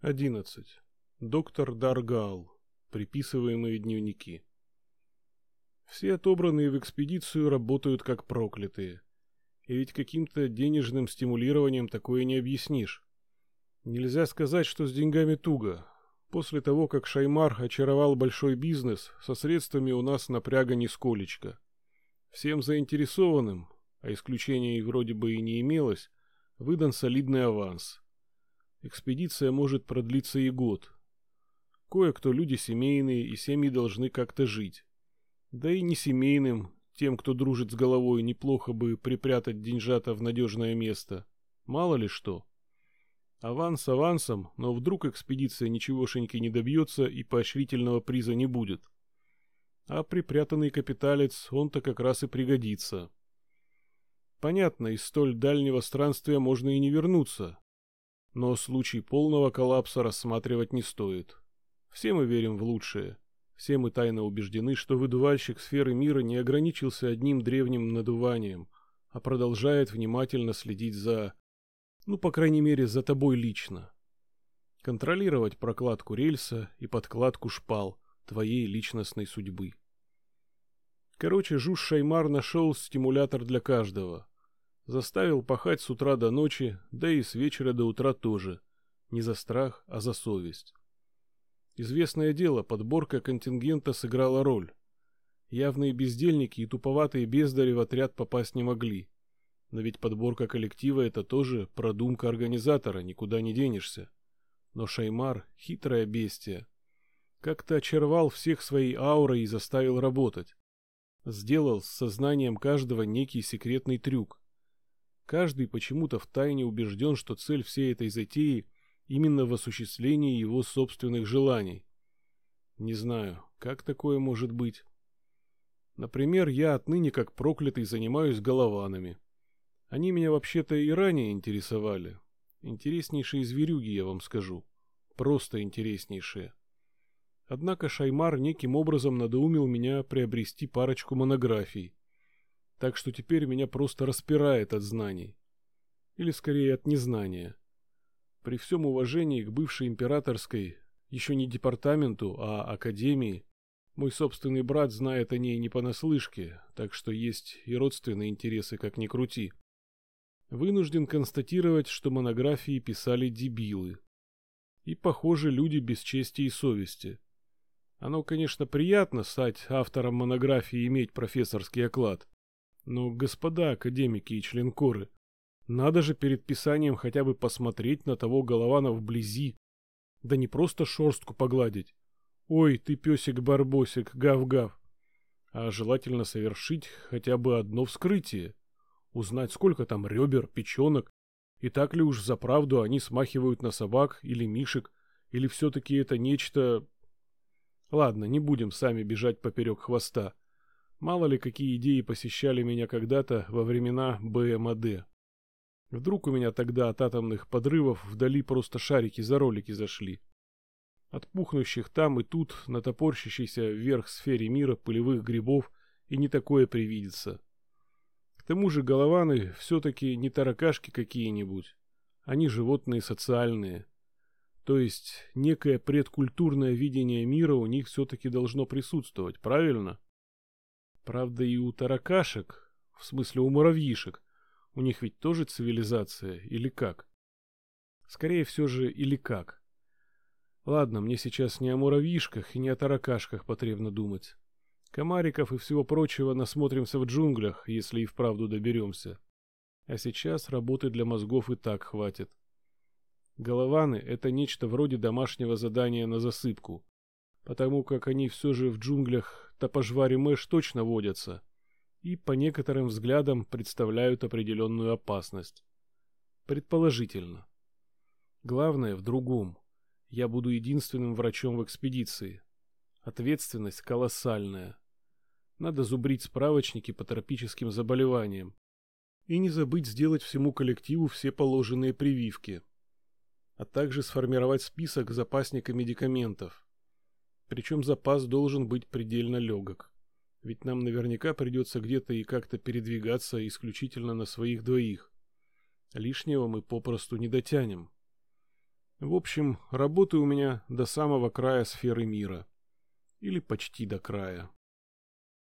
11. Доктор Даргал. Приписываемые дневники. Все отобранные в экспедицию работают как проклятые. И ведь каким-то денежным стимулированием такое не объяснишь. Нельзя сказать, что с деньгами туго. После того, как Шаймар очаровал большой бизнес, со средствами у нас напряга нисколечко. Всем заинтересованным, а исключений вроде бы и не имелось, выдан солидный аванс – Экспедиция может продлиться и год. Кое-кто люди семейные, и семьи должны как-то жить. Да и не семейным, тем, кто дружит с головой, неплохо бы припрятать деньжата в надежное место. Мало ли что. Аванс авансом, но вдруг экспедиция ничегошеньки не добьется и поощрительного приза не будет. А припрятанный капиталец, он-то как раз и пригодится. Понятно, из столь дальнего странствия можно и не вернуться, но случай полного коллапса рассматривать не стоит. Все мы верим в лучшее. Все мы тайно убеждены, что выдувальщик сферы мира не ограничился одним древним надуванием, а продолжает внимательно следить за... Ну, по крайней мере, за тобой лично. Контролировать прокладку рельса и подкладку шпал твоей личностной судьбы. Короче, Жуж Шаймар нашел стимулятор для каждого. Заставил пахать с утра до ночи, да и с вечера до утра тоже. Не за страх, а за совесть. Известное дело, подборка контингента сыграла роль. Явные бездельники и туповатые бездари в отряд попасть не могли. Но ведь подборка коллектива это тоже продумка организатора, никуда не денешься. Но Шаймар — хитрое бестия. Как-то очаровал всех своей аурой и заставил работать. Сделал с сознанием каждого некий секретный трюк. Каждый почему-то втайне убежден, что цель всей этой затеи именно в осуществлении его собственных желаний. Не знаю, как такое может быть. Например, я отныне как проклятый занимаюсь голованами. Они меня вообще-то и ранее интересовали. Интереснейшие зверюги, я вам скажу. Просто интереснейшие. Однако Шаймар неким образом надоумил меня приобрести парочку монографий, так что теперь меня просто распирает от знаний. Или скорее от незнания. При всем уважении к бывшей императорской, еще не департаменту, а академии, мой собственный брат знает о ней не понаслышке, так что есть и родственные интересы, как ни крути. Вынужден констатировать, что монографии писали дебилы. И, похоже, люди без чести и совести. Оно, конечно, приятно стать автором монографии и иметь профессорский оклад. Но, господа академики и членкоры, надо же перед писанием хотя бы посмотреть на того Голована вблизи. Да не просто шорстку погладить. Ой, ты песик-барбосик, гав-гав. А желательно совершить хотя бы одно вскрытие. Узнать, сколько там ребер, печенок, и так ли уж за правду они смахивают на собак или мишек, или все-таки это нечто... Ладно, не будем сами бежать поперек хвоста. Мало ли какие идеи посещали меня когда-то во времена БМАД. Вдруг у меня тогда от атомных подрывов вдали просто шарики за ролики зашли. От пухнущих там и тут, на топорщащейся вверх сфере мира пылевых грибов и не такое привидится. К тому же голованы все-таки не таракашки какие-нибудь. Они животные социальные. То есть некое предкультурное видение мира у них все-таки должно присутствовать, правильно? Правда, и у таракашек, в смысле у муравьишек, у них ведь тоже цивилизация, или как? Скорее все же, или как. Ладно, мне сейчас не о муравьишках и не о таракашках потребно думать. Комариков и всего прочего насмотримся в джунглях, если и вправду доберемся. А сейчас работы для мозгов и так хватит. Голованы — это нечто вроде домашнего задания на засыпку, потому как они все же в джунглях топожвари Мэш точно водятся и по некоторым взглядам представляют определенную опасность. Предположительно. Главное в другом. Я буду единственным врачом в экспедиции. Ответственность колоссальная. Надо зубрить справочники по тропическим заболеваниям. И не забыть сделать всему коллективу все положенные прививки. А также сформировать список запасника медикаментов. Причем запас должен быть предельно легок. Ведь нам наверняка придется где-то и как-то передвигаться исключительно на своих двоих. Лишнего мы попросту не дотянем. В общем, работы у меня до самого края сферы мира. Или почти до края.